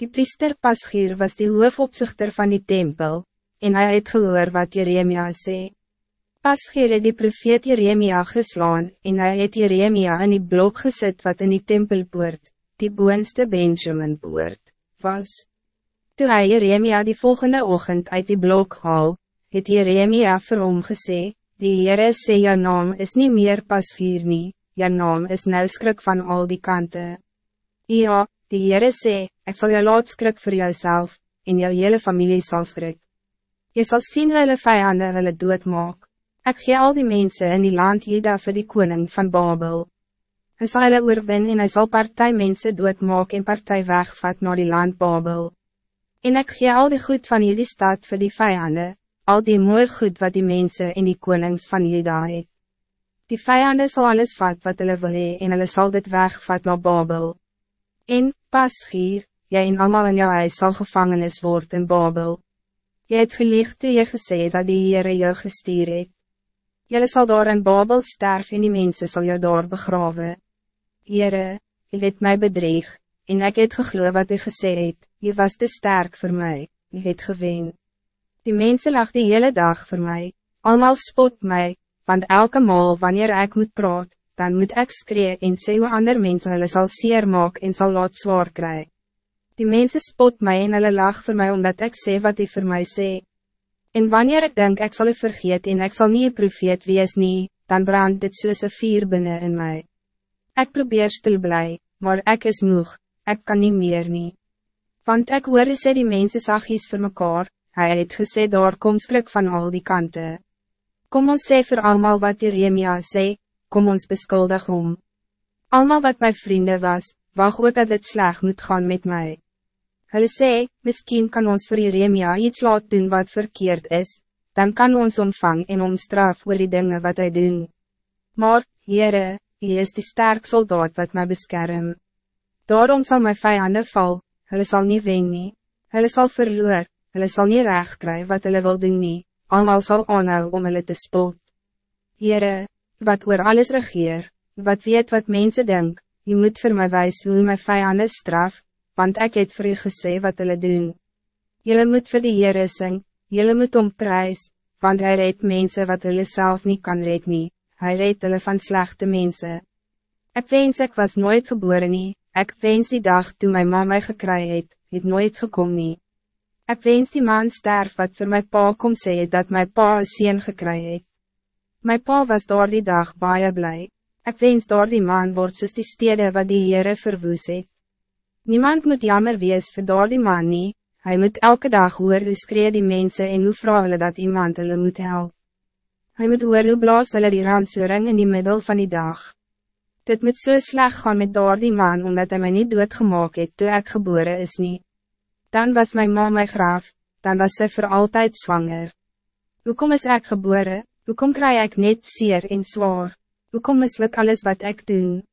Die priester Pasgier was die hoofopzichter van die tempel, en hij het gehoor wat Jeremia sê. Pasgier het die profeet Jeremia geslaan, en hij het Jeremia in die blok gezet wat in die tempelpoort, die boonste Benjamin poort, was. Toen hij Jeremia die volgende ochtend uit die blok haal, het Jeremia vir hom gesê, die Heere sê jou naam is niet meer Pasgier nie, jou naam is nou skrik van al die kanten. Ja, die Heere sê, ik zal jou laat skrik voor jouzelf, en jou hele familie zal skrik. Je zal zien hulle vijanden hulle doodmaak. Ik gee al die mensen in die land Jeda voor die koning van Babel. Hij zal hulle oorwin en hy sal partij mense doodmaak en partij wegvat naar die land Babel. En ik gee al die goed van jullie stad voor die vijanden, al die mooi goed wat die mensen in die konings van Jeda het. Die vijanden zal alles vat wat hulle wil hee en hulle sal dit wegvat naar Babel. En, pas hier, jy en allemaal in jou huis sal gevangenis word in Babel. Jy het gelieg toe jy gesê dat die Heere jou gestuur het. Jylle sal daar in Babel sterf en die mensen sal jou daar begrawe. Heere, jy het mij bedreig, en ik het geglo wat jy gesê het, jy was te sterk voor mij, jy het gewen. Die mensen lag die hele dag voor mij, allemaal spot mij, want elke maal wanneer ik moet praat, dan moet ik skree en sê hoe ander mense hulle sal seer maak en sal laat zwaar krijgen. Die mensen spot mij en hulle lag voor mij omdat ik zeg wat hij voor mij sê. En wanneer ik denk ik zal u vergeet en ik zal niet een profeet wees nie, dan brandt dit soos een vier binnen in mij. Ik probeer stil blij, maar ik is moeg, ik kan niet meer nie. Want ik hoor sê die mensen zachtjes voor mekaar, hij het gesê daar kom skrik van al die kanten. Kom ons sê voor allemaal wat Jeremia sê, kom ons beskuldig om. Allemaal wat mijn vrienden was, wacht ook dat het sleg moet gaan met mij. Hulle sê, miskien kan ons voor Jeremia iets laat doen wat verkeerd is, dan kan ons omvang en omstraf oor die dinge wat hij doen. Maar, Heere, hy is die sterk soldaat wat mij beskerm. Daarom zal mijn vijanden val, hulle sal nie wen nie, hulle sal verloor, hulle sal nie recht kry wat hulle wil doen nie, allemaal sal aanhou om hulle te spot. Heere, wat oor alles regeer, wat weet wat mensen denk, je moet voor mij wijs hoe mijn vijanden straf, want ik het vir u gesê wat hulle doen. Julle moet vir die Heere sing, julle moet om prijs, want hij reed mensen wat hulle self niet kan red nie, hy reed hulle van slechte mensen. Ik wens ik was nooit geboren nie, ik wens die dag toen mijn mama mij gekry het, het nooit gekom nie. Ik wens die man sterf wat voor mijn pa kom sê dat mijn pa een sien gekry het. My pa was door die dag baie blij. Ik wens door die man wordt soos die stede wat die Heere verwoes het. Niemand moet jammer wees vir daar die man nie, hy moet elke dag hoor hoe skree die mensen en hoe vraag hulle dat iemand hulle moet help. Hy moet hoor hoe blaas hulle die ransoring in die middel van die dag. Dit moet so sleg gaan met daar die man omdat hij mij niet doodgemaak het toe ek geboren is nie. Dan was mijn ma my graaf, dan was sy voor altijd zwanger. Hoekom is ek geboren? Hoekom krijg ik net zeer en zwaar? Hoekom misluk alles wat ik doe?